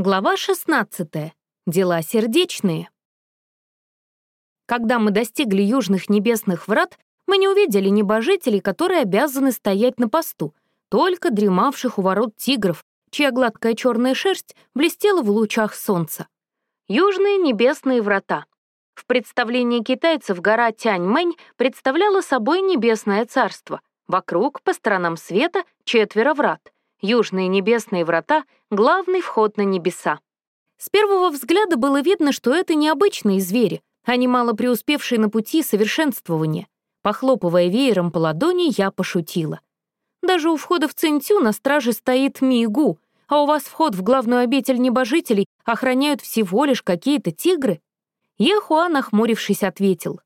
Глава 16. Дела сердечные. Когда мы достигли южных небесных врат, мы не увидели небожителей, которые обязаны стоять на посту, только дремавших у ворот тигров, чья гладкая черная шерсть блестела в лучах солнца. Южные небесные врата. В представлении китайцев гора Тяньмэнь представляла собой небесное царство. Вокруг, по сторонам света, четверо врат — Южные небесные врата — главный вход на небеса. С первого взгляда было видно, что это необычные звери, а мало преуспевшие на пути совершенствования. Похлопывая веером по ладони, я пошутила. Даже у входа в Цинтю на страже стоит Мигу, а у вас вход в главную обитель небожителей охраняют всего лишь какие-то тигры? Ехуа, нахмурившись, ответил.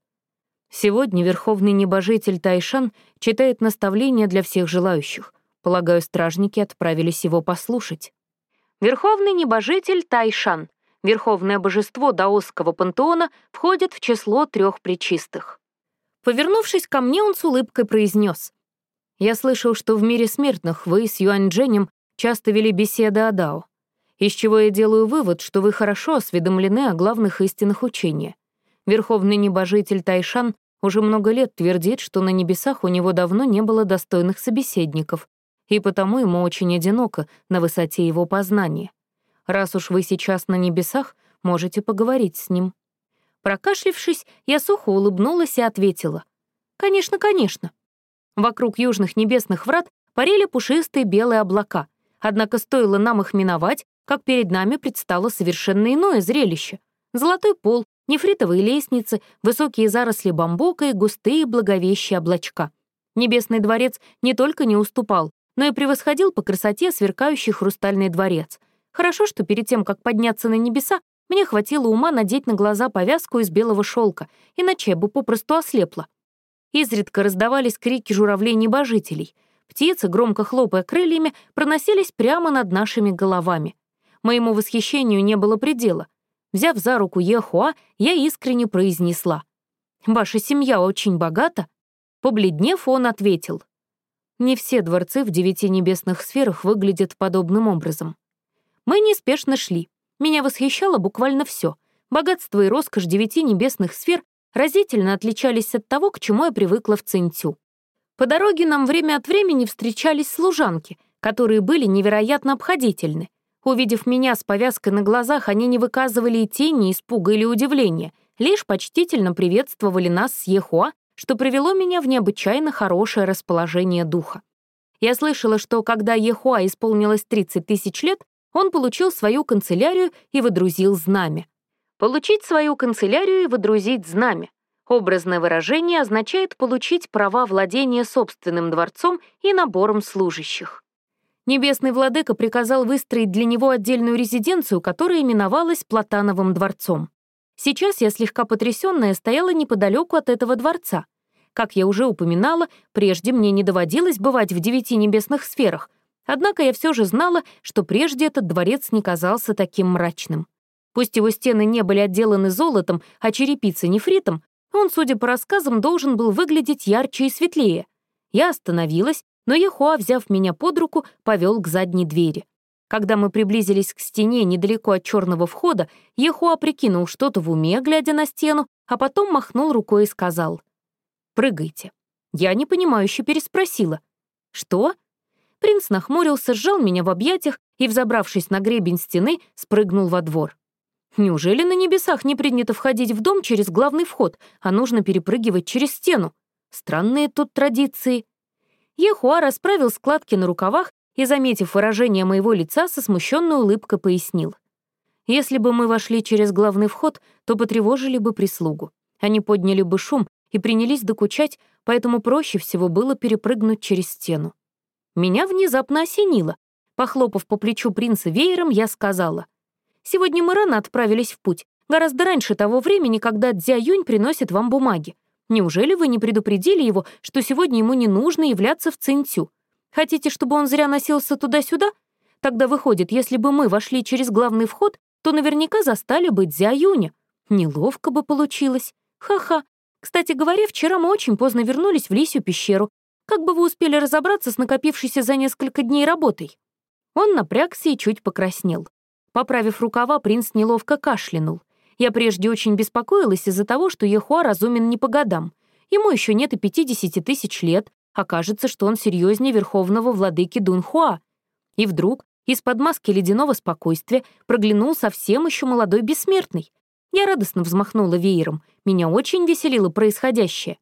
Сегодня верховный небожитель Тайшан читает наставления для всех желающих. Полагаю, стражники отправились его послушать. Верховный небожитель Тайшан, верховное божество даосского пантеона, входит в число трех причистых. Повернувшись ко мне, он с улыбкой произнес. «Я слышал, что в мире смертных вы с Юаньчжэнем часто вели беседы о Дао, из чего я делаю вывод, что вы хорошо осведомлены о главных истинах учения. Верховный небожитель Тайшан уже много лет твердит, что на небесах у него давно не было достойных собеседников, и потому ему очень одиноко на высоте его познания. Раз уж вы сейчас на небесах, можете поговорить с ним». Прокашлившись, я сухо улыбнулась и ответила. «Конечно, конечно». Вокруг южных небесных врат парили пушистые белые облака, однако стоило нам их миновать, как перед нами предстало совершенно иное зрелище. Золотой пол, нефритовые лестницы, высокие заросли бамбука и густые благовещие облачка. Небесный дворец не только не уступал, но и превосходил по красоте сверкающий хрустальный дворец. Хорошо, что перед тем, как подняться на небеса, мне хватило ума надеть на глаза повязку из белого шелка, иначе я бы попросту ослепла. Изредка раздавались крики журавлей-небожителей. Птицы, громко хлопая крыльями, проносились прямо над нашими головами. Моему восхищению не было предела. Взяв за руку Ехуа, я искренне произнесла. «Ваша семья очень богата?» Побледнев, он ответил. Не все дворцы в девяти небесных сферах выглядят подобным образом. Мы неспешно шли. Меня восхищало буквально все. Богатство и роскошь девяти небесных сфер разительно отличались от того, к чему я привыкла в Цинтю. По дороге нам время от времени встречались служанки, которые были невероятно обходительны. Увидев меня с повязкой на глазах, они не выказывали и тени испуга или удивления, лишь почтительно приветствовали нас с Ехуа что привело меня в необычайно хорошее расположение духа. Я слышала, что когда Ехуа исполнилось 30 тысяч лет, он получил свою канцелярию и выдрузил знамя. Получить свою канцелярию и выдрузить знамя. Образное выражение означает получить права владения собственным дворцом и набором служащих. Небесный владыка приказал выстроить для него отдельную резиденцию, которая именовалась Платановым дворцом. Сейчас я слегка потрясённая стояла неподалеку от этого дворца. Как я уже упоминала, прежде мне не доводилось бывать в девяти небесных сферах, однако я все же знала, что прежде этот дворец не казался таким мрачным. Пусть его стены не были отделаны золотом, а черепицы нефритом, он, судя по рассказам, должен был выглядеть ярче и светлее. Я остановилась, но Ехуа, взяв меня под руку, повел к задней двери. Когда мы приблизились к стене недалеко от черного входа, Ехуа прикинул что-то в уме, глядя на стену, а потом махнул рукой и сказал «Прыгайте». Я непонимающе переспросила «Что?» Принц нахмурился, сжал меня в объятиях и, взобравшись на гребень стены, спрыгнул во двор. Неужели на небесах не принято входить в дом через главный вход, а нужно перепрыгивать через стену? Странные тут традиции. Ехуа расправил складки на рукавах и, заметив выражение моего лица, со смущенной улыбкой пояснил. Если бы мы вошли через главный вход, то потревожили бы прислугу. Они подняли бы шум и принялись докучать, поэтому проще всего было перепрыгнуть через стену. Меня внезапно осенило. Похлопав по плечу принца веером, я сказала. «Сегодня мы рано отправились в путь, гораздо раньше того времени, когда Дзя Юнь приносит вам бумаги. Неужели вы не предупредили его, что сегодня ему не нужно являться в Цинцю? Хотите, чтобы он зря носился туда-сюда? Тогда выходит, если бы мы вошли через главный вход, то наверняка застали бы Дзя Юня. Неловко бы получилось. Ха-ха. Кстати говоря, вчера мы очень поздно вернулись в Лисью пещеру. Как бы вы успели разобраться с накопившейся за несколько дней работой?» Он напрягся и чуть покраснел. Поправив рукава, принц неловко кашлянул. Я прежде очень беспокоилась из-за того, что Ехуа разумен не по годам. Ему еще нет и 50 тысяч лет, а кажется, что он серьезнее верховного владыки Дунхуа. И вдруг из-под маски ледяного спокойствия проглянул совсем еще молодой бессмертный. Я радостно взмахнула веером. Меня очень веселило происходящее.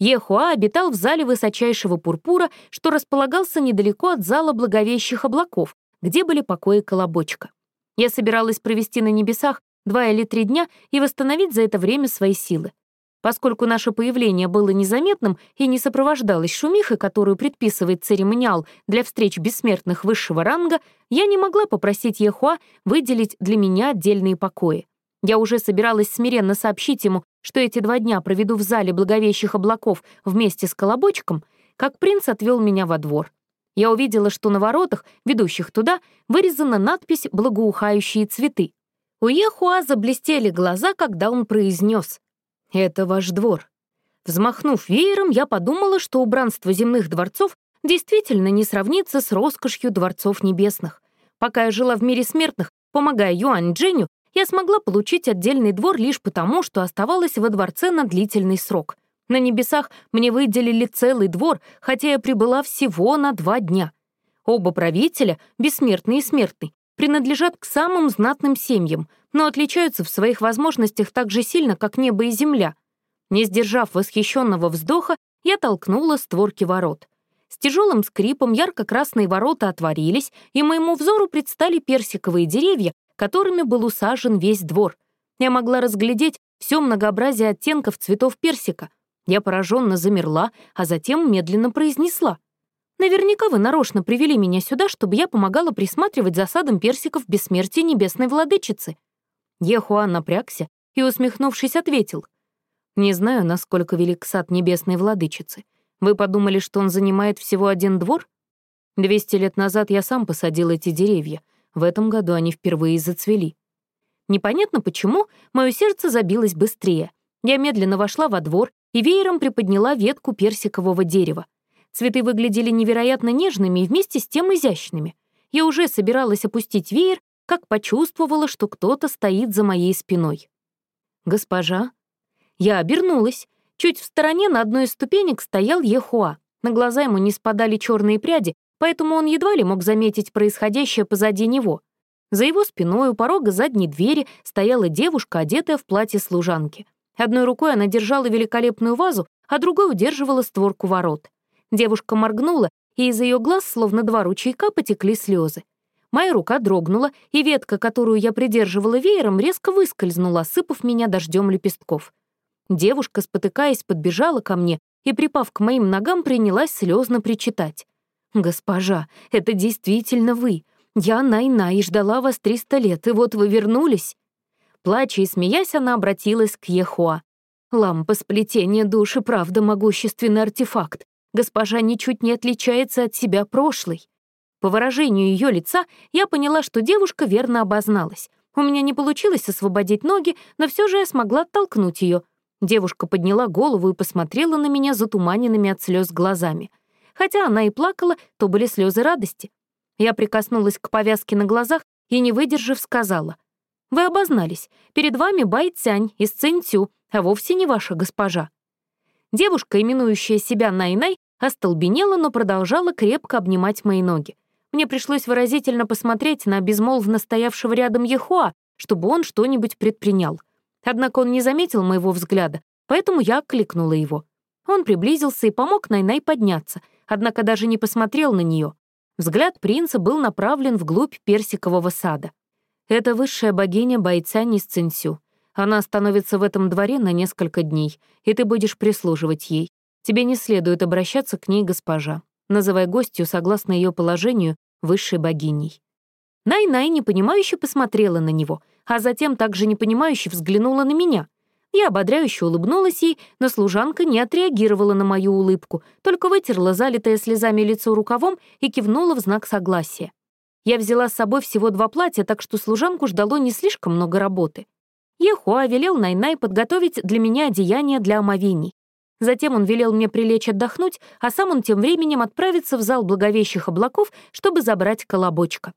Ехуа обитал в зале высочайшего пурпура, что располагался недалеко от зала благовещих облаков, где были покои колобочка. Я собиралась провести на небесах два или три дня и восстановить за это время свои силы. Поскольку наше появление было незаметным и не сопровождалось шумихой, которую предписывает церемониал для встреч бессмертных высшего ранга, я не могла попросить Ехуа выделить для меня отдельные покои. Я уже собиралась смиренно сообщить ему, что эти два дня проведу в зале благовещих облаков вместе с колобочком, как принц отвел меня во двор я увидела, что на воротах, ведущих туда, вырезана надпись «Благоухающие цветы». У Ехуа заблестели глаза, когда он произнес «Это ваш двор». Взмахнув веером, я подумала, что убранство земных дворцов действительно не сравнится с роскошью дворцов небесных. Пока я жила в мире смертных, помогая Юань Дженю, я смогла получить отдельный двор лишь потому, что оставалась во дворце на длительный срок — на небесах мне выделили целый двор, хотя я прибыла всего на два дня. Оба правителя, бессмертный и смертный, принадлежат к самым знатным семьям, но отличаются в своих возможностях так же сильно, как небо и земля. Не сдержав восхищенного вздоха, я толкнула створки ворот. С тяжелым скрипом ярко-красные ворота отворились, и моему взору предстали персиковые деревья, которыми был усажен весь двор. Я могла разглядеть все многообразие оттенков цветов персика, я пораженно замерла, а затем медленно произнесла. «Наверняка вы нарочно привели меня сюда, чтобы я помогала присматривать за садом персиков бессмертия небесной владычицы». Ехуан напрягся и, усмехнувшись, ответил. «Не знаю, насколько велик сад небесной владычицы. Вы подумали, что он занимает всего один двор? Двести лет назад я сам посадил эти деревья. В этом году они впервые зацвели. Непонятно почему, мое сердце забилось быстрее. Я медленно вошла во двор и веером приподняла ветку персикового дерева. Цветы выглядели невероятно нежными и вместе с тем изящными. Я уже собиралась опустить веер, как почувствовала, что кто-то стоит за моей спиной. «Госпожа?» Я обернулась. Чуть в стороне на одной из ступенек стоял Ехуа. На глаза ему не спадали черные пряди, поэтому он едва ли мог заметить происходящее позади него. За его спиной у порога задней двери стояла девушка, одетая в платье служанки. Одной рукой она держала великолепную вазу, а другой удерживала створку ворот. Девушка моргнула, и из ее глаз, словно два ручейка, потекли слезы. Моя рука дрогнула, и ветка, которую я придерживала веером, резко выскользнула, осыпав меня дождем лепестков. Девушка, спотыкаясь, подбежала ко мне и, припав к моим ногам, принялась слезно причитать. «Госпожа, это действительно вы. Я Найна и ждала вас триста лет, и вот вы вернулись». Плача и смеясь, она обратилась к Ехуа. «Лампа сплетения души, правда, могущественный артефакт. Госпожа ничуть не отличается от себя прошлой». По выражению ее лица я поняла, что девушка верно обозналась. У меня не получилось освободить ноги, но все же я смогла оттолкнуть ее. Девушка подняла голову и посмотрела на меня затуманенными от слез глазами. Хотя она и плакала, то были слезы радости. Я прикоснулась к повязке на глазах и, не выдержав, сказала — вы обознались. Перед вами Бай Цянь из Цинцю, а вовсе не ваша госпожа». Девушка, именующая себя Най-Най, остолбенела, но продолжала крепко обнимать мои ноги. Мне пришлось выразительно посмотреть на безмолвно стоявшего рядом Ехуа, чтобы он что-нибудь предпринял. Однако он не заметил моего взгляда, поэтому я окликнула его. Он приблизился и помог Най-Най подняться, однако даже не посмотрел на нее. Взгляд принца был направлен вглубь персикового сада. Это высшая богиня бойца Нисцинсю. Она становится в этом дворе на несколько дней, и ты будешь прислуживать ей. Тебе не следует обращаться к ней госпожа. Называй гостью согласно ее положению высшей богиней». Най-Най непонимающе посмотрела на него, а затем также непонимающе взглянула на меня. Я ободряюще улыбнулась ей, но служанка не отреагировала на мою улыбку, только вытерла залитое слезами лицо рукавом и кивнула в знак согласия. Я взяла с собой всего два платья, так что служанку ждало не слишком много работы. Ехуа велел Найнай подготовить для меня одеяние для омовений. Затем он велел мне прилечь отдохнуть, а сам он тем временем отправится в зал благовещих облаков, чтобы забрать колобочка.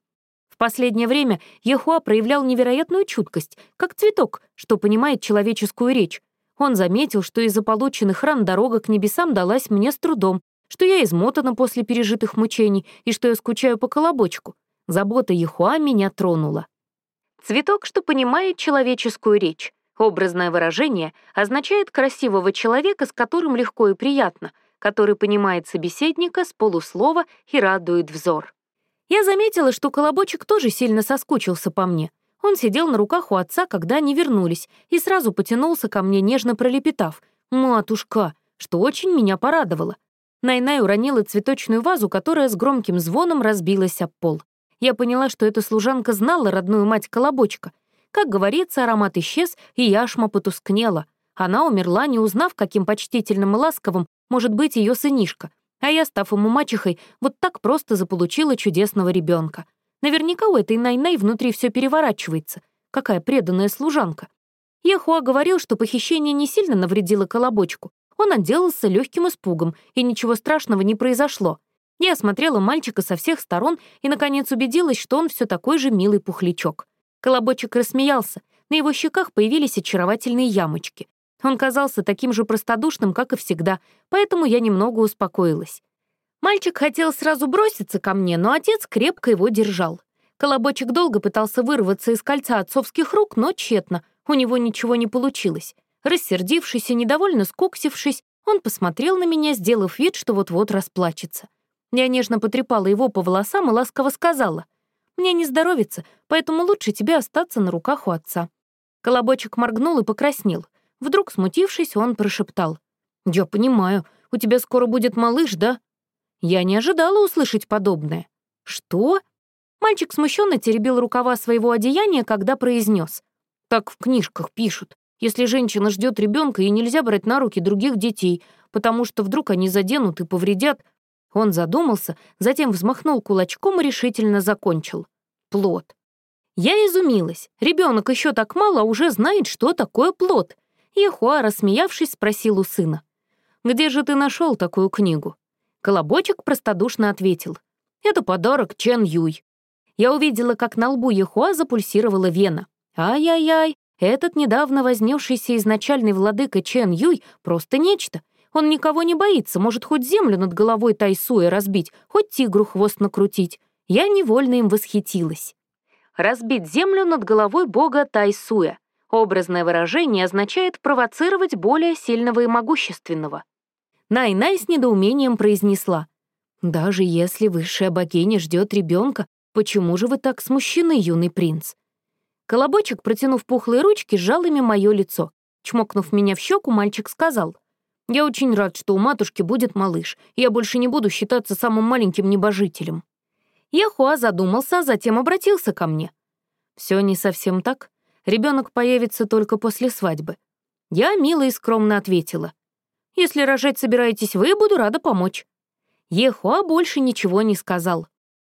В последнее время Ехуа проявлял невероятную чуткость, как цветок, что понимает человеческую речь. Он заметил, что из-за полученных ран дорога к небесам далась мне с трудом, что я измотана после пережитых мучений и что я скучаю по колобочку. Забота Ехуа меня тронула. Цветок, что понимает человеческую речь. Образное выражение означает красивого человека, с которым легко и приятно, который понимает собеседника с полуслова и радует взор. Я заметила, что Колобочек тоже сильно соскучился по мне. Он сидел на руках у отца, когда они вернулись, и сразу потянулся ко мне, нежно пролепетав. «Матушка!» что очень меня порадовало. Найнай уронила цветочную вазу, которая с громким звоном разбилась об пол. Я поняла, что эта служанка знала родную мать Колобочка. Как говорится, аромат исчез, и яшма потускнела. Она умерла, не узнав, каким почтительным и ласковым может быть ее сынишка. А я, став ему мачехой, вот так просто заполучила чудесного ребенка. Наверняка у этой Най-Най внутри все переворачивается. Какая преданная служанка. Ехуа говорил, что похищение не сильно навредило Колобочку. Он отделался легким испугом, и ничего страшного не произошло. Я осмотрела мальчика со всех сторон и, наконец, убедилась, что он все такой же милый пухлячок. Колобочек рассмеялся, на его щеках появились очаровательные ямочки. Он казался таким же простодушным, как и всегда, поэтому я немного успокоилась. Мальчик хотел сразу броситься ко мне, но отец крепко его держал. Колобочек долго пытался вырваться из кольца отцовских рук, но тщетно, у него ничего не получилось. Рассердившись и недовольно скуксившись, он посмотрел на меня, сделав вид, что вот-вот расплачется. Я нежно потрепала его по волосам и ласково сказала, «Мне не здоровится, поэтому лучше тебе остаться на руках у отца». Колобочек моргнул и покраснел. Вдруг, смутившись, он прошептал, «Я понимаю, у тебя скоро будет малыш, да?» Я не ожидала услышать подобное. «Что?» Мальчик смущенно теребил рукава своего одеяния, когда произнес. «Так в книжках пишут. Если женщина ждет ребенка, ей нельзя брать на руки других детей, потому что вдруг они заденут и повредят, он задумался, затем взмахнул кулачком и решительно закончил. Плод. Я изумилась. Ребенок еще так мало, а уже знает, что такое плод. Ехуа, рассмеявшись, спросил у сына. «Где же ты нашел такую книгу?» Колобочек простодушно ответил. «Это подарок Чен Юй». Я увидела, как на лбу Ехуа запульсировала вена. Ай-яй-яй, этот недавно вознесшийся изначальный владыка Чен Юй просто нечто. Он никого не боится, может хоть землю над головой Тайсуя разбить, хоть тигру хвост накрутить. Я невольно им восхитилась. Разбить землю над головой бога Тайсуя. Образное выражение означает провоцировать более сильного и могущественного. Най-Най с недоумением произнесла. «Даже если высшая богиня ждет ребенка, почему же вы так смущены, юный принц?» Колобочек, протянув пухлые ручки, сжал ими мое лицо. Чмокнув меня в щеку, мальчик сказал, я очень рад, что у матушки будет малыш. Я больше не буду считаться самым маленьким небожителем». Яхуа задумался, затем обратился ко мне. Все не совсем так. Ребенок появится только после свадьбы. Я мило и скромно ответила. «Если рожать собираетесь вы, буду рада помочь». Ехуа больше ничего не сказал.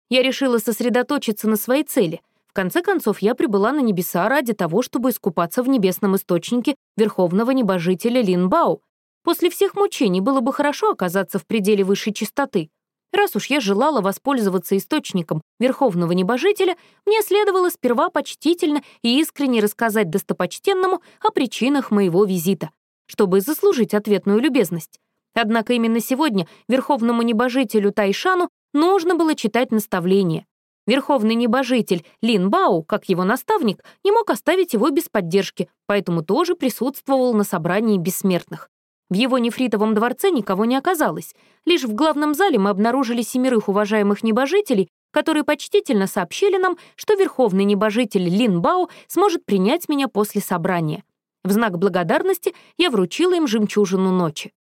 Я решила сосредоточиться на своей цели. В конце концов, я прибыла на небеса ради того, чтобы искупаться в небесном источнике верховного небожителя Линбао, После всех мучений было бы хорошо оказаться в пределе высшей чистоты. Раз уж я желала воспользоваться источником Верховного Небожителя, мне следовало сперва почтительно и искренне рассказать достопочтенному о причинах моего визита, чтобы заслужить ответную любезность. Однако именно сегодня Верховному Небожителю Тайшану нужно было читать наставление. Верховный Небожитель Лин Бао, как его наставник, не мог оставить его без поддержки, поэтому тоже присутствовал на собрании бессмертных. В его нефритовом дворце никого не оказалось. Лишь в главном зале мы обнаружили семерых уважаемых небожителей, которые почтительно сообщили нам, что верховный небожитель Лин Бао сможет принять меня после собрания. В знак благодарности я вручила им жемчужину ночи.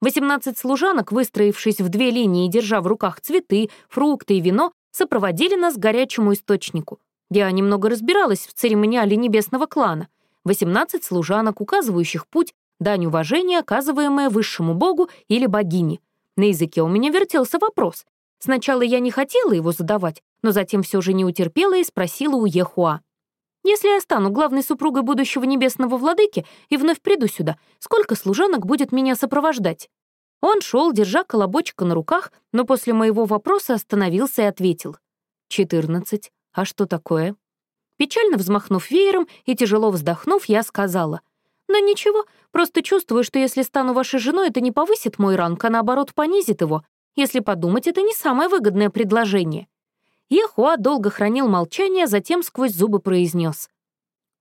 18 служанок, выстроившись в две линии держа в руках цветы, фрукты и вино, сопроводили нас к горячему источнику. Я немного разбиралась в церемониале небесного клана. 18 служанок, указывающих путь, дань уважения, оказываемая высшему богу или богине. На языке у меня вертелся вопрос. Сначала я не хотела его задавать, но затем все же не утерпела и спросила у Ехуа. «Если я стану главной супругой будущего небесного владыки и вновь приду сюда, сколько служанок будет меня сопровождать?» Он шел, держа колобочка на руках, но после моего вопроса остановился и ответил. «Четырнадцать». «А что такое?» Печально взмахнув веером и тяжело вздохнув, я сказала. «Да ничего, просто чувствую, что если стану вашей женой, это не повысит мой ранг, а наоборот понизит его. Если подумать, это не самое выгодное предложение». Ехуа долго хранил молчание, затем сквозь зубы произнес.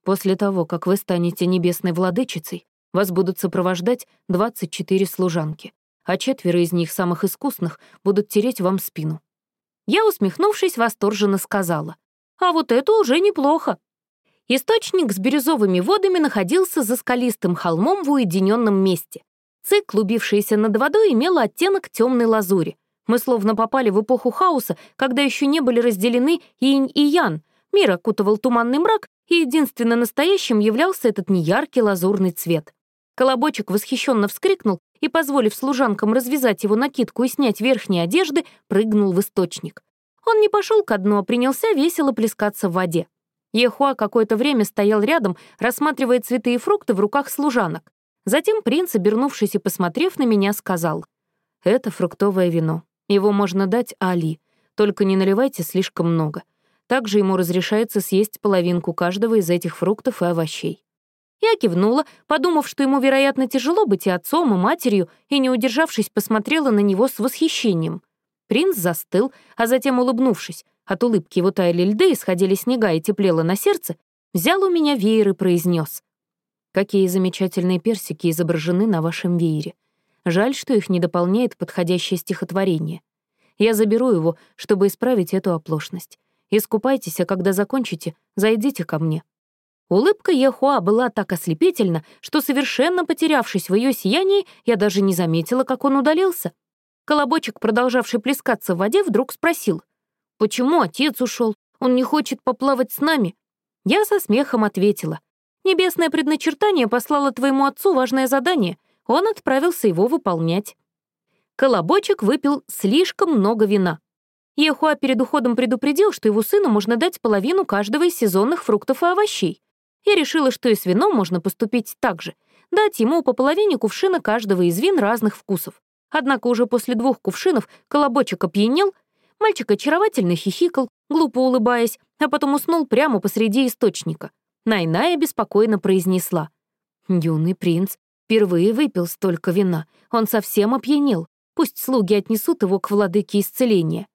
«После того, как вы станете небесной владычицей, вас будут сопровождать 24 служанки, а четверо из них, самых искусных, будут тереть вам спину». Я, усмехнувшись, восторженно сказала. «А вот это уже неплохо». Источник с бирюзовыми водами находился за скалистым холмом в уединенном месте. Ци, клубившаяся над водой, имела оттенок темной лазури. Мы словно попали в эпоху хаоса, когда еще не были разделены инь и ян. Мир окутывал туманный мрак, и единственно настоящим являлся этот неяркий лазурный цвет. Колобочек восхищенно вскрикнул и, позволив служанкам развязать его накидку и снять верхние одежды, прыгнул в источник. Он не пошел ко дну, а принялся весело плескаться в воде. Ехуа какое-то время стоял рядом, рассматривая цветы и фрукты в руках служанок. Затем принц, обернувшись и посмотрев на меня, сказал, «Это фруктовое вино. Его можно дать Али, только не наливайте слишком много. Также ему разрешается съесть половинку каждого из этих фруктов и овощей. Я кивнула, подумав, что ему, вероятно, тяжело быть и отцом, и матерью, и, не удержавшись, посмотрела на него с восхищением. Принц застыл, а затем, улыбнувшись, от улыбки его таяли льды, исходили снега и теплело на сердце, взял у меня веер и произнес: «Какие замечательные персики изображены на вашем веере. Жаль, что их не дополняет подходящее стихотворение. Я заберу его, чтобы исправить эту оплошность. Искупайтесь, а когда закончите, зайдите ко мне. Улыбка Ехуа была так ослепительна, что, совершенно потерявшись в ее сиянии, я даже не заметила, как он удалился. Колобочек, продолжавший плескаться в воде, вдруг спросил, «Почему отец ушел? Он не хочет поплавать с нами?» Я со смехом ответила, «Небесное предначертание послало твоему отцу важное задание. Он отправился его выполнять». Колобочек выпил слишком много вина. Ехуа перед уходом предупредил, что его сыну можно дать половину каждого из сезонных фруктов и овощей. Я решила, что и с вином можно поступить так же, дать ему по половине кувшина каждого из вин разных вкусов. Однако уже после двух кувшинов колобочек опьянел, мальчик очаровательно хихикал, глупо улыбаясь, а потом уснул прямо посреди источника. Найная беспокойно произнесла. «Юный принц впервые выпил столько вина. Он совсем опьянел. Пусть слуги отнесут его к владыке исцеления».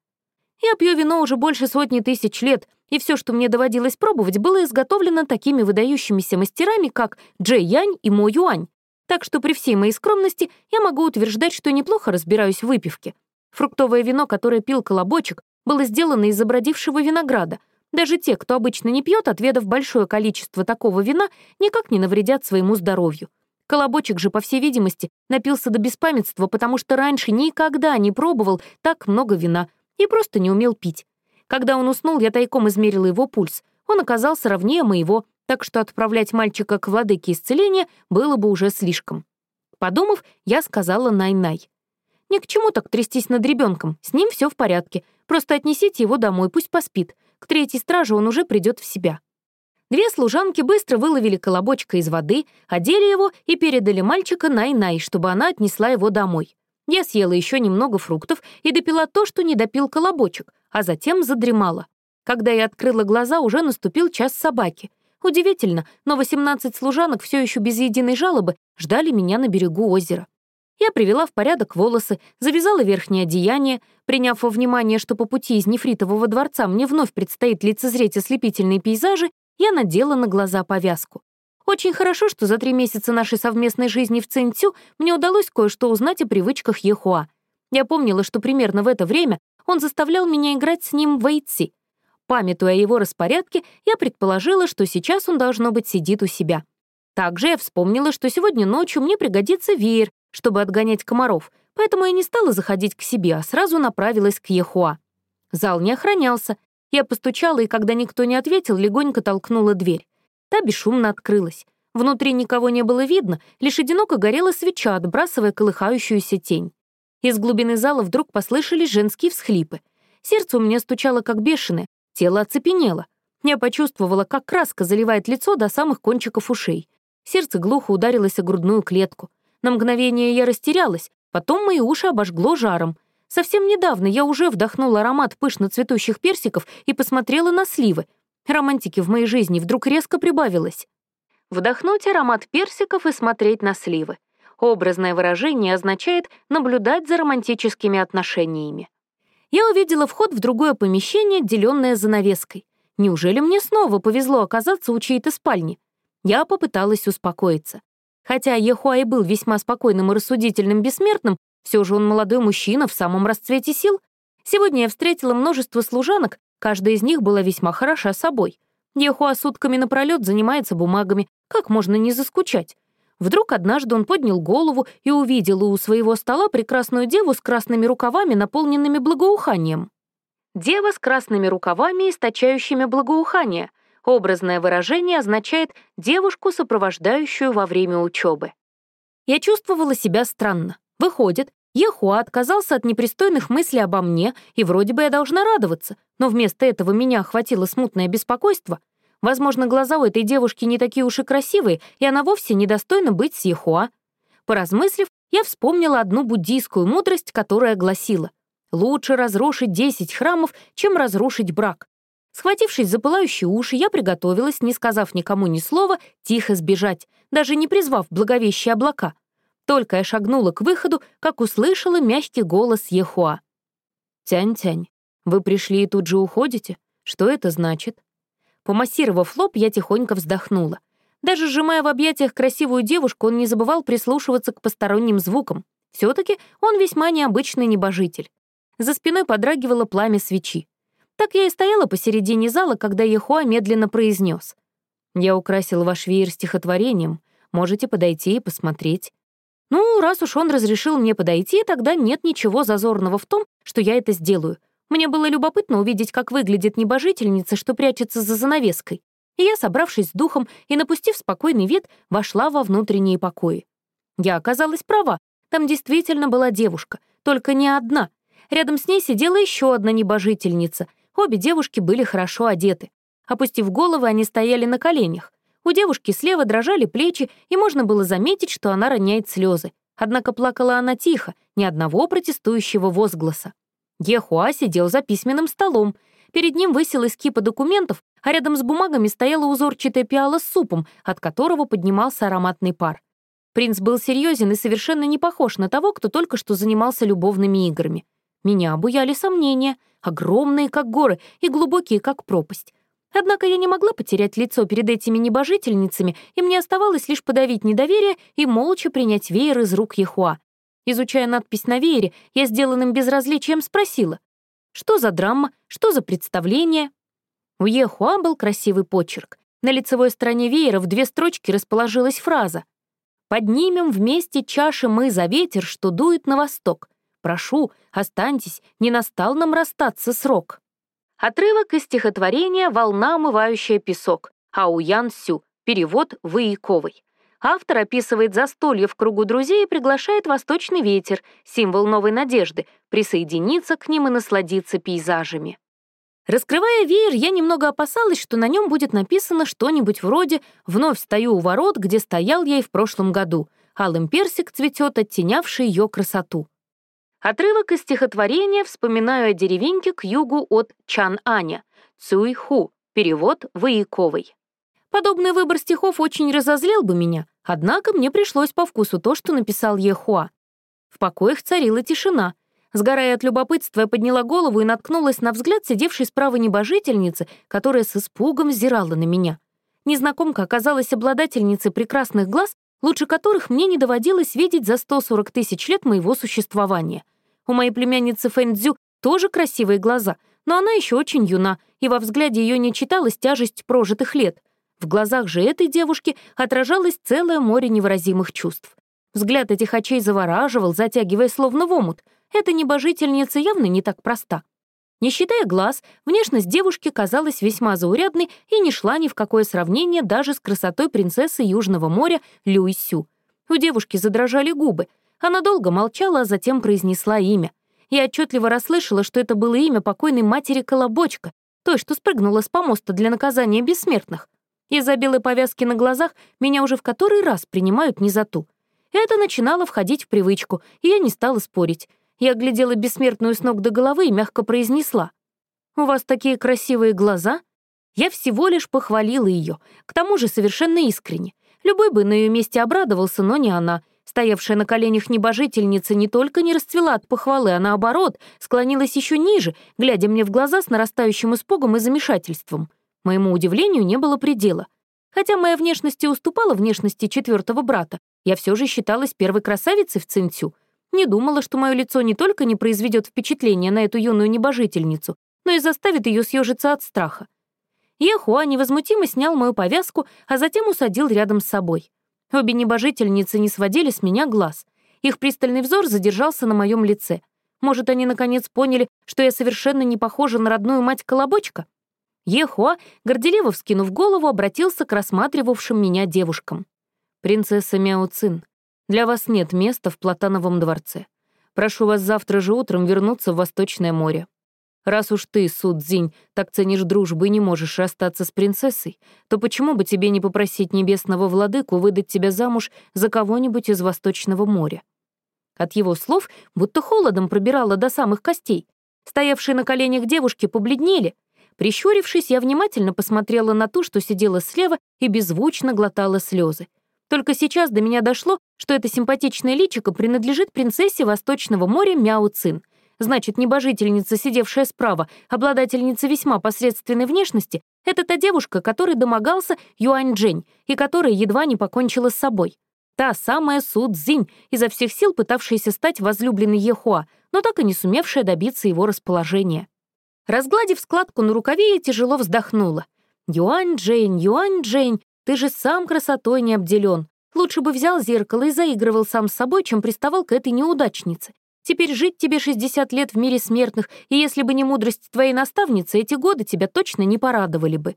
Я пью вино уже больше сотни тысяч лет, и все, что мне доводилось пробовать, было изготовлено такими выдающимися мастерами, как Джей Янь и Мо Юань. Так что при всей моей скромности я могу утверждать, что неплохо разбираюсь в выпивке. Фруктовое вино, которое пил колобочек, было сделано из забродившего винограда. Даже те, кто обычно не пьет, отведав большое количество такого вина, никак не навредят своему здоровью. Колобочек же, по всей видимости, напился до беспамятства, потому что раньше никогда не пробовал так много вина — и просто не умел пить. Когда он уснул, я тайком измерила его пульс. Он оказался ровнее моего, так что отправлять мальчика к владыке исцеления было бы уже слишком. Подумав, я сказала Най-Най. «Ни к чему так трястись над ребенком, с ним все в порядке. Просто отнесите его домой, пусть поспит. К третьей страже он уже придет в себя». Две служанки быстро выловили колобочка из воды, одели его и передали мальчика Най-Най, чтобы она отнесла его домой. Я съела еще немного фруктов и допила то, что не допил колобочек, а затем задремала. Когда я открыла глаза, уже наступил час собаки. Удивительно, но 18 служанок все еще без единой жалобы ждали меня на берегу озера. Я привела в порядок волосы, завязала верхнее одеяние, приняв во внимание, что по пути из нефритового дворца мне вновь предстоит лицезреть ослепительные пейзажи, я надела на глаза повязку. Очень хорошо, что за три месяца нашей совместной жизни в Цинцю мне удалось кое-что узнать о привычках Ехуа. Я помнила, что примерно в это время он заставлял меня играть с ним в Эйци. Памятуя о его распорядке, я предположила, что сейчас он, должно быть, сидит у себя. Также я вспомнила, что сегодня ночью мне пригодится веер, чтобы отгонять комаров, поэтому я не стала заходить к себе, а сразу направилась к Ехуа. Зал не охранялся. Я постучала, и когда никто не ответил, легонько толкнула дверь. Та бесшумно открылась. Внутри никого не было видно, лишь одиноко горела свеча, отбрасывая колыхающуюся тень. Из глубины зала вдруг послышались женские всхлипы. Сердце у меня стучало как бешеное, тело оцепенело. Я почувствовала, как краска заливает лицо до самых кончиков ушей. Сердце глухо ударилось о грудную клетку. На мгновение я растерялась, потом мои уши обожгло жаром. Совсем недавно я уже вдохнула аромат пышно цветущих персиков и посмотрела на сливы. Романтики в моей жизни вдруг резко прибавилось. Вдохнуть аромат персиков и смотреть на сливы. Образное выражение означает наблюдать за романтическими отношениями. Я увидела вход в другое помещение, деленное занавеской. Неужели мне снова повезло оказаться у чьей-то спальни? Я попыталась успокоиться. Хотя Ехуа был весьма спокойным и рассудительным бессмертным, все же он молодой мужчина в самом расцвете сил. Сегодня я встретила множество служанок, каждая из них была весьма хороша собой. Ехуа сутками напролет занимается бумагами, как можно не заскучать? Вдруг однажды он поднял голову и увидел у своего стола прекрасную деву с красными рукавами, наполненными благоуханием. Дева с красными рукавами, источающими благоухание. Образное выражение означает девушку, сопровождающую во время учебы. Я чувствовала себя странно. Выходит, Ехуа отказался от непристойных мыслей обо мне, и вроде бы я должна радоваться, но вместо этого меня охватило смутное беспокойство. Возможно, глаза у этой девушки не такие уж и красивые, и она вовсе недостойна быть с Ехуа. Поразмыслив, я вспомнила одну буддийскую мудрость, которая гласила «Лучше разрушить 10 храмов, чем разрушить брак». Схватившись за пылающие уши, я приготовилась, не сказав никому ни слова, тихо сбежать, даже не призвав благовещие облака — только я шагнула к выходу, как услышала мягкий голос Ехуа. «Тянь-тянь, вы пришли и тут же уходите? Что это значит?» Помассировав лоб, я тихонько вздохнула. Даже сжимая в объятиях красивую девушку, он не забывал прислушиваться к посторонним звукам. все таки он весьма необычный небожитель. За спиной подрагивало пламя свечи. Так я и стояла посередине зала, когда Ехуа медленно произнес: «Я украсил ваш веер стихотворением. Можете подойти и посмотреть. Ну, раз уж он разрешил мне подойти, тогда нет ничего зазорного в том, что я это сделаю. Мне было любопытно увидеть, как выглядит небожительница, что прячется за занавеской. И я, собравшись с духом и напустив спокойный вид, вошла во внутренние покои. Я оказалась права. Там действительно была девушка, только не одна. Рядом с ней сидела еще одна небожительница. Обе девушки были хорошо одеты. Опустив головы, они стояли на коленях. У девушки слева дрожали плечи, и можно было заметить, что она роняет слезы. Однако плакала она тихо, ни одного протестующего возгласа. Ехуа сидел за письменным столом. Перед ним высилась кипа документов, а рядом с бумагами стояла узорчатая пиала с супом, от которого поднимался ароматный пар. Принц был серьезен и совершенно не похож на того, кто только что занимался любовными играми. Меня обуяли сомнения, огромные, как горы, и глубокие, как пропасть. Однако я не могла потерять лицо перед этими небожительницами, и мне оставалось лишь подавить недоверие и молча принять веер из рук Ехуа. Изучая надпись на веере, я сделанным безразличием спросила, что за драма, что за представление? У Ехуа был красивый почерк. На лицевой стороне веера в две строчки расположилась фраза «Поднимем вместе чаши мы за ветер, что дует на восток. Прошу, останьтесь, не настал нам расстаться срок». Отрывок из стихотворения «Волна, омывающая песок», Ауян Сю, перевод Выяковой. Автор описывает застолье в кругу друзей и приглашает восточный ветер, символ новой надежды, присоединиться к ним и насладиться пейзажами. Раскрывая веер, я немного опасалась, что на нем будет написано что-нибудь вроде «Вновь стою у ворот, где стоял я и в прошлом году. Алым персик цветет, оттенявший ее красоту». Отрывок из стихотворения «Вспоминаю о деревеньке к югу от Чан-Аня», Цуй-Ху, перевод Вояковой. Подобный выбор стихов очень разозлил бы меня, однако мне пришлось по вкусу то, что написал Ехуа. В покоях царила тишина. Сгорая от любопытства, я подняла голову и наткнулась на взгляд сидевшей справа небожительницы, которая с испугом взирала на меня. Незнакомка оказалась обладательницей прекрасных глаз, лучше которых мне не доводилось видеть за 140 тысяч лет моего существования. У моей племянницы Фэнцзю тоже красивые глаза, но она еще очень юна, и во взгляде ее не читалась тяжесть прожитых лет. В глазах же этой девушки отражалось целое море невыразимых чувств. Взгляд этих очей завораживал, затягивая словно в омут. Эта небожительница явно не так проста. Не считая глаз, внешность девушки казалась весьма заурядной и не шла ни в какое сравнение даже с красотой принцессы Южного моря Люйсю. У девушки задрожали губы, она долго молчала, а затем произнесла имя. Я отчетливо расслышала, что это было имя покойной матери Колобочка, той, что спрыгнула с помоста для наказания бессмертных. Из-за белой повязки на глазах меня уже в который раз принимают не за ту. Это начинало входить в привычку, и я не стала спорить. Я глядела бессмертную с ног до головы и мягко произнесла. «У вас такие красивые глаза?» Я всего лишь похвалила ее, к тому же совершенно искренне. Любой бы на ее месте обрадовался, но не она. Стоявшая на коленях небожительница не только не расцвела от похвалы, а наоборот, склонилась еще ниже, глядя мне в глаза с нарастающим испугом и замешательством. Моему удивлению не было предела. Хотя моя внешность и уступала внешности четвертого брата, я все же считалась первой красавицей в Цинцю. Не думала, что мое лицо не только не произведет впечатление на эту юную небожительницу, но и заставит ее съежиться от страха. Ехуа невозмутимо снял мою повязку, а затем усадил рядом с собой. Обе небожительницы не сводили с меня глаз. Их пристальный взор задержался на моем лице. Может, они наконец поняли, что я совершенно не похожа на родную мать Колобочка? Ехуа, горделиво вскинув голову, обратился к рассматривавшим меня девушкам. «Принцесса Мяо Цин, для вас нет места в Платановом дворце. Прошу вас завтра же утром вернуться в Восточное море. Раз уж ты, Судзинь, так ценишь дружбу и не можешь расстаться с принцессой, то почему бы тебе не попросить небесного владыку выдать тебя замуж за кого-нибудь из Восточного моря?» От его слов будто холодом пробирало до самых костей. Стоявшие на коленях девушки побледнели. Прищурившись, я внимательно посмотрела на ту, что сидела слева и беззвучно глотала слезы. Только сейчас до меня дошло, что это симпатичное личико принадлежит принцессе Восточного моря Мяо Цин — Значит, небожительница, сидевшая справа, обладательница весьма посредственной внешности, это та девушка, которой домогался Юань Джень и которая едва не покончила с собой. Та самая Су Цзинь, изо всех сил пытавшаяся стать возлюбленной Ехуа, но так и не сумевшая добиться его расположения. Разгладив складку на рукаве, я тяжело вздохнула. «Юань Джень, Юань Джень, ты же сам красотой не обделен. Лучше бы взял зеркало и заигрывал сам с собой, чем приставал к этой неудачнице. Теперь жить тебе 60 лет в мире смертных, и если бы не мудрость твоей наставницы, эти годы тебя точно не порадовали бы».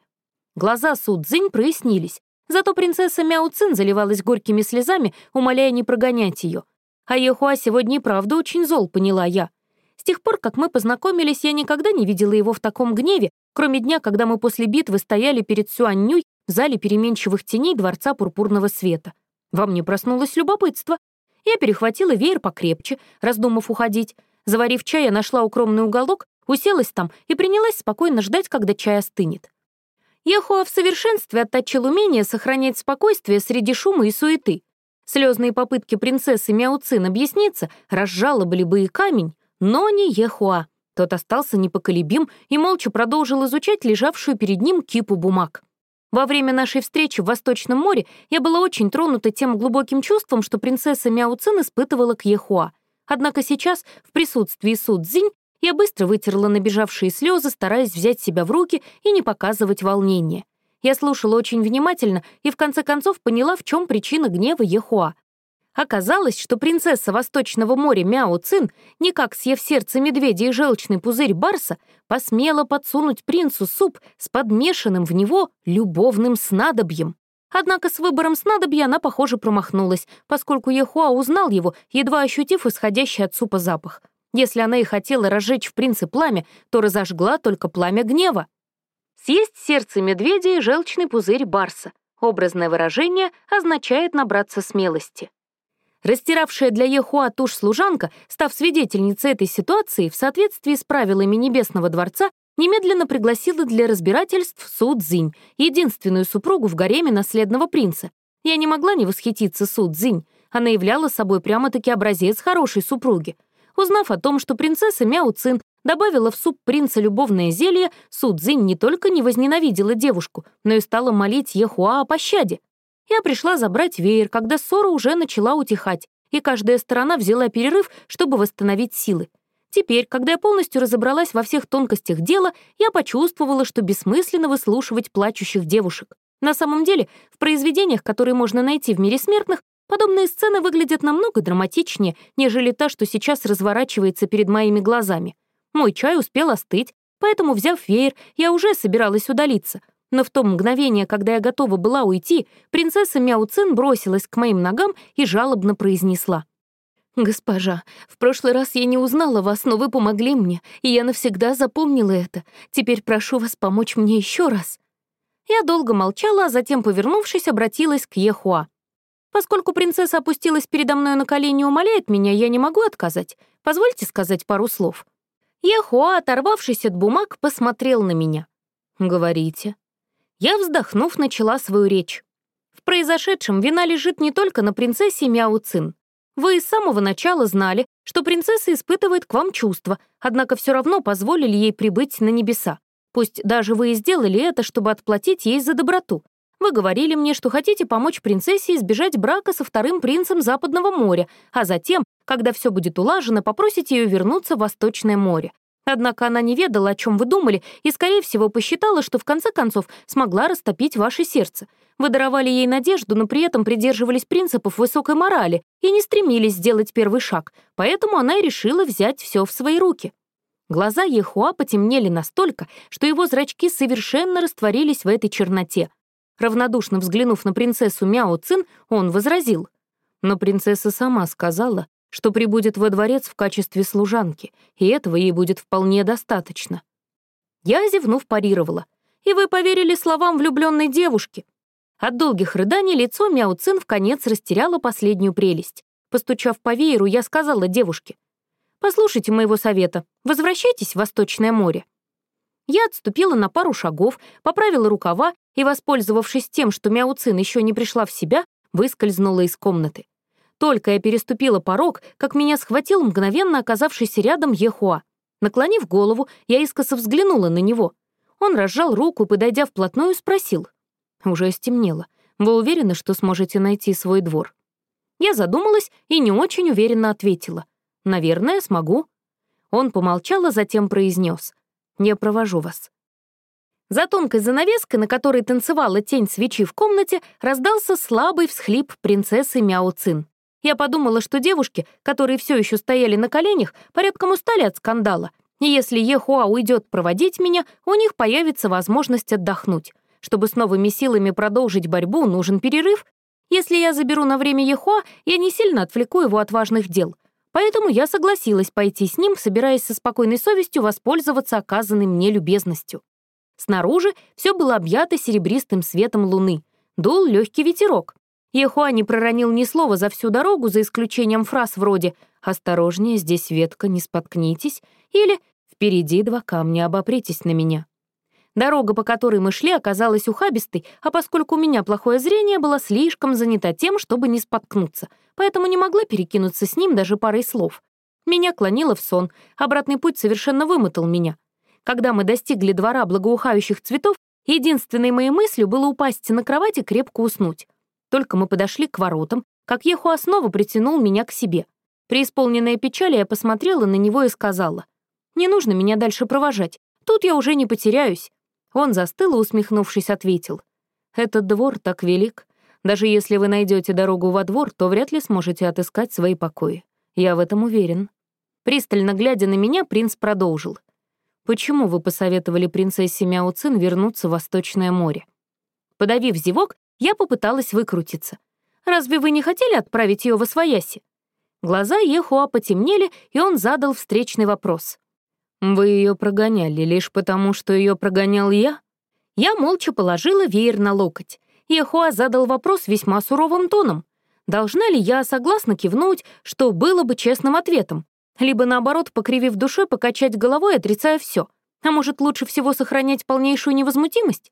Глаза Судзинь прояснились, зато принцесса Мяо Цин заливалась горькими слезами, умоляя не прогонять ее. А Ехуа сегодня и правда очень зол, поняла я. С тех пор, как мы познакомились, я никогда не видела его в таком гневе, кроме дня, когда мы после битвы стояли перед Сюаннюй в зале переменчивых теней Дворца Пурпурного Света. Во мне проснулось любопытство, я перехватила веер покрепче, раздумав уходить. Заварив чай, я нашла укромный уголок, уселась там и принялась спокойно ждать, когда чай остынет. Яхуа в совершенстве отточил умение сохранять спокойствие среди шума и суеты. Слезные попытки принцессы Мяуцин объясниться разжалобали бы и камень, но не Ехуа. Тот остался непоколебим и молча продолжил изучать лежавшую перед ним кипу бумаг. Во время нашей встречи в Восточном море я была очень тронута тем глубоким чувством, что принцесса Мяо Цин испытывала к Ехуа. Однако сейчас, в присутствии Су Цзинь, я быстро вытерла набежавшие слезы, стараясь взять себя в руки и не показывать волнения. Я слушала очень внимательно и в конце концов поняла, в чем причина гнева Ехуа. Оказалось, что принцесса Восточного моря Мяо Цин, никак съев сердце медведя и желчный пузырь барса, посмела подсунуть принцу суп с подмешанным в него любовным снадобьем. Однако с выбором снадобья она, похоже, промахнулась, поскольку Ехуа узнал его, едва ощутив исходящий от супа запах. Если она и хотела разжечь в принце пламя, то разожгла только пламя гнева. Съесть сердце медведя и желчный пузырь барса. Образное выражение означает набраться смелости. Растиравшая для Ехуа тушь служанка, став свидетельницей этой ситуации, в соответствии с правилами Небесного дворца, немедленно пригласила для разбирательств Су Цзинь, единственную супругу в гареме наследного принца. Я не могла не восхититься Су Цзинь. Она являла собой прямо-таки образец хорошей супруги. Узнав о том, что принцесса Мяо Цин добавила в суп принца любовное зелье, Су Цзинь не только не возненавидела девушку, но и стала молить Ехуа о пощаде. Я пришла забрать веер, когда ссора уже начала утихать, и каждая сторона взяла перерыв, чтобы восстановить силы. Теперь, когда я полностью разобралась во всех тонкостях дела, я почувствовала, что бессмысленно выслушивать плачущих девушек. На самом деле, в произведениях, которые можно найти в мире смертных, подобные сцены выглядят намного драматичнее, нежели та, что сейчас разворачивается перед моими глазами. Мой чай успел остыть, поэтому, взяв веер, я уже собиралась удалиться — но в то мгновение, когда я готова была уйти, принцесса Мяуцин бросилась к моим ногам и жалобно произнесла. «Госпожа, в прошлый раз я не узнала вас, но вы помогли мне, и я навсегда запомнила это. Теперь прошу вас помочь мне еще раз». Я долго молчала, а затем, повернувшись, обратилась к Ехуа. Поскольку принцесса опустилась передо мной на колени и умоляет меня, я не могу отказать. Позвольте сказать пару слов». Яхуа, оторвавшись от бумаг, посмотрел на меня. «Говорите». Я, вздохнув, начала свою речь. В произошедшем вина лежит не только на принцессе Мяо Цин. Вы с самого начала знали, что принцесса испытывает к вам чувства, однако все равно позволили ей прибыть на небеса. Пусть даже вы и сделали это, чтобы отплатить ей за доброту. Вы говорили мне, что хотите помочь принцессе избежать брака со вторым принцем Западного моря, а затем, когда все будет улажено, попросите ее вернуться в Восточное море. Однако она не ведала, о чем вы думали, и, скорее всего, посчитала, что в конце концов смогла растопить ваше сердце. Вы даровали ей надежду, но при этом придерживались принципов высокой морали и не стремились сделать первый шаг, поэтому она и решила взять все в свои руки. Глаза Ехуа потемнели настолько, что его зрачки совершенно растворились в этой черноте. Равнодушно взглянув на принцессу Мяо Цин, он возразил. Но принцесса сама сказала, что прибудет во дворец в качестве служанки, и этого ей будет вполне достаточно. Я, зевнув, парировала. «И вы поверили словам влюбленной девушки?» От долгих рыданий лицо Мяо Цин в конец растеряло последнюю прелесть. Постучав по вееру, я сказала девушке, «Послушайте моего совета, возвращайтесь в Восточное море». Я отступила на пару шагов, поправила рукава и, воспользовавшись тем, что Мяо Цин еще не пришла в себя, выскользнула из комнаты. Только я переступила порог, как меня схватил мгновенно оказавшийся рядом Ехуа. Наклонив голову, я искоса взглянула на него. Он разжал руку, подойдя вплотную, спросил. «Уже стемнело. Вы уверены, что сможете найти свой двор?» Я задумалась и не очень уверенно ответила. «Наверное, смогу». Он помолчал, а затем произнес. «Я провожу вас». За тонкой занавеской, на которой танцевала тень свечи в комнате, раздался слабый всхлип принцессы Мяо Цин. Я подумала, что девушки, которые все еще стояли на коленях, порядком устали от скандала, и если Ехуа уйдет проводить меня, у них появится возможность отдохнуть. Чтобы с новыми силами продолжить борьбу, нужен перерыв. Если я заберу на время Ехуа, я не сильно отвлеку его от важных дел. Поэтому я согласилась пойти с ним, собираясь со спокойной совестью воспользоваться оказанной мне любезностью. Снаружи все было объято серебристым светом луны. Дул легкий ветерок. Ехуа не проронил ни слова за всю дорогу, за исключением фраз вроде «Осторожнее, здесь ветка, не споткнитесь» или «Впереди два камня, обопритесь на меня». Дорога, по которой мы шли, оказалась ухабистой, а поскольку у меня плохое зрение, была слишком занята тем, чтобы не споткнуться, поэтому не могла перекинуться с ним даже парой слов. Меня клонило в сон, обратный путь совершенно вымотал меня. Когда мы достигли двора благоухающих цветов, единственной моей мыслью было упасть на кровать и крепко уснуть. Только мы подошли к воротам, как Ехуа снова притянул меня к себе. Преисполненная печали, я посмотрела на него и сказала, «Не нужно меня дальше провожать, тут я уже не потеряюсь». Он застыл и, усмехнувшись, ответил, «Этот двор так велик. Даже если вы найдете дорогу во двор, то вряд ли сможете отыскать свои покои. Я в этом уверен». Пристально глядя на меня, принц продолжил. «Почему вы посоветовали принцессе Мяо Цин вернуться в Восточное море?» Подавив зевок, я попыталась выкрутиться. «Разве вы не хотели отправить ее во свояси?» Глаза Ехуа потемнели, и он задал встречный вопрос. «Вы ее прогоняли лишь потому, что ее прогонял я?» Я молча положила веер на локоть. Ехуа задал вопрос весьма суровым тоном. Должна ли я согласно кивнуть, что было бы честным ответом? Либо наоборот, покривив душой, покачать головой, отрицая все. А может, лучше всего сохранять полнейшую невозмутимость?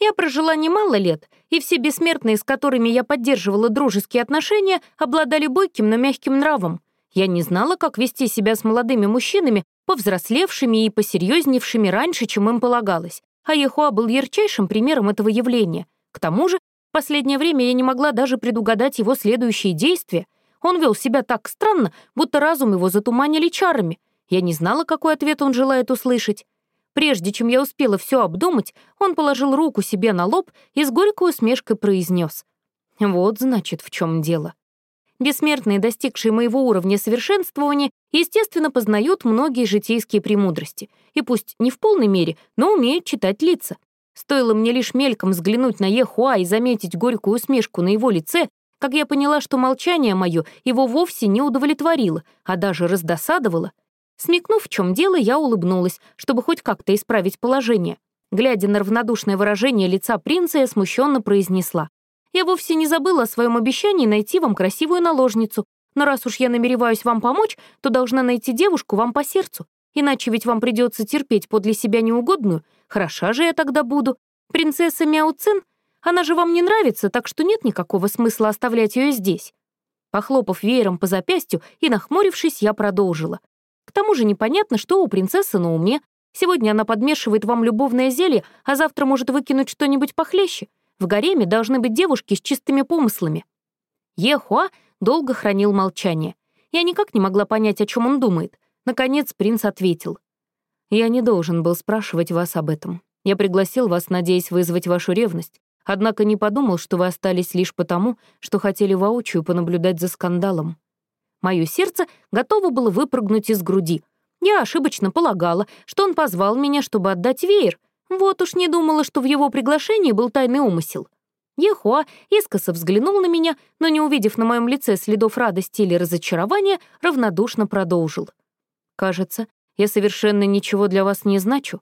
Я прожила немало лет, и все бессмертные, с которыми я поддерживала дружеские отношения, обладали бойким, но мягким нравом. Я не знала, как вести себя с молодыми мужчинами, повзрослевшими и посерьезневшими раньше, чем им полагалось. А Ехуа был ярчайшим примером этого явления. К тому же, в последнее время я не могла даже предугадать его следующие действия. Он вел себя так странно, будто разум его затуманили чарами. Я не знала, какой ответ он желает услышать. Прежде чем я успела все обдумать, он положил руку себе на лоб и с горькой усмешкой произнес. «Вот, значит, в чем дело». Бессмертные, достигшие моего уровня совершенствования, естественно, познают многие житейские премудрости, и пусть не в полной мере, но умеют читать лица. Стоило мне лишь мельком взглянуть на Ехуа и заметить горькую усмешку на его лице, как я поняла, что молчание мое его вовсе не удовлетворило, а даже раздосадовало. Смекнув, в чем дело, я улыбнулась, чтобы хоть как-то исправить положение. Глядя на равнодушное выражение лица принца, я смущенно произнесла. Я вовсе не забыла о своем обещании найти вам красивую наложницу, но раз уж я намереваюсь вам помочь, то должна найти девушку вам по сердцу, иначе ведь вам придется терпеть подле себя неугодную. Хороша же я тогда буду. Принцесса Мяуцин, она же вам не нравится, так что нет никакого смысла оставлять ее здесь». Похлопав веером по запястью и нахмурившись, я продолжила. «К тому же непонятно, что у принцессы на уме. Сегодня она подмешивает вам любовное зелье, а завтра может выкинуть что-нибудь похлеще. В гареме должны быть девушки с чистыми помыслами». Ехуа долго хранил молчание. Я никак не могла понять, о чем он думает. Наконец принц ответил. «Я не должен был спрашивать вас об этом. Я пригласил вас, надеясь вызвать вашу ревность, однако не подумал, что вы остались лишь потому, что хотели воочию понаблюдать за скандалом. Мое сердце готово было выпрыгнуть из груди. Я ошибочно полагала, что он позвал меня, чтобы отдать веер. Вот уж не думала, что в его приглашении был тайный умысел. Ехуа искоса взглянул на меня, но, не увидев на моем лице следов радости или разочарования, равнодушно продолжил. «Кажется, я совершенно ничего для вас не значу.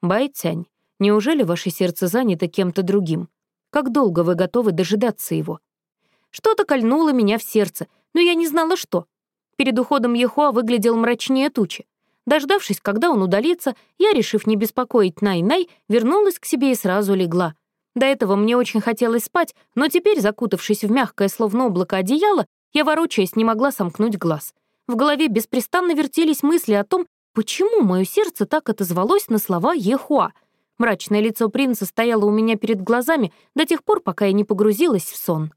Байцянь, неужели ваше сердце занято кем-то другим? Как долго вы готовы дожидаться его?» Что-то кольнуло меня в сердце, но я не знала, что. Перед уходом Ехуа выглядел мрачнее тучи. Дождавшись, когда он удалится, я, решив не беспокоить Най-Най, вернулась к себе и сразу легла. До этого мне очень хотелось спать, но теперь, закутавшись в мягкое, словно облако одеяло, я, ворочаясь, не могла сомкнуть глаз. В голове беспрестанно вертелись мысли о том, почему мое сердце так отозвалось на слова Ехуа. Мрачное лицо принца стояло у меня перед глазами до тех пор, пока я не погрузилась в сон.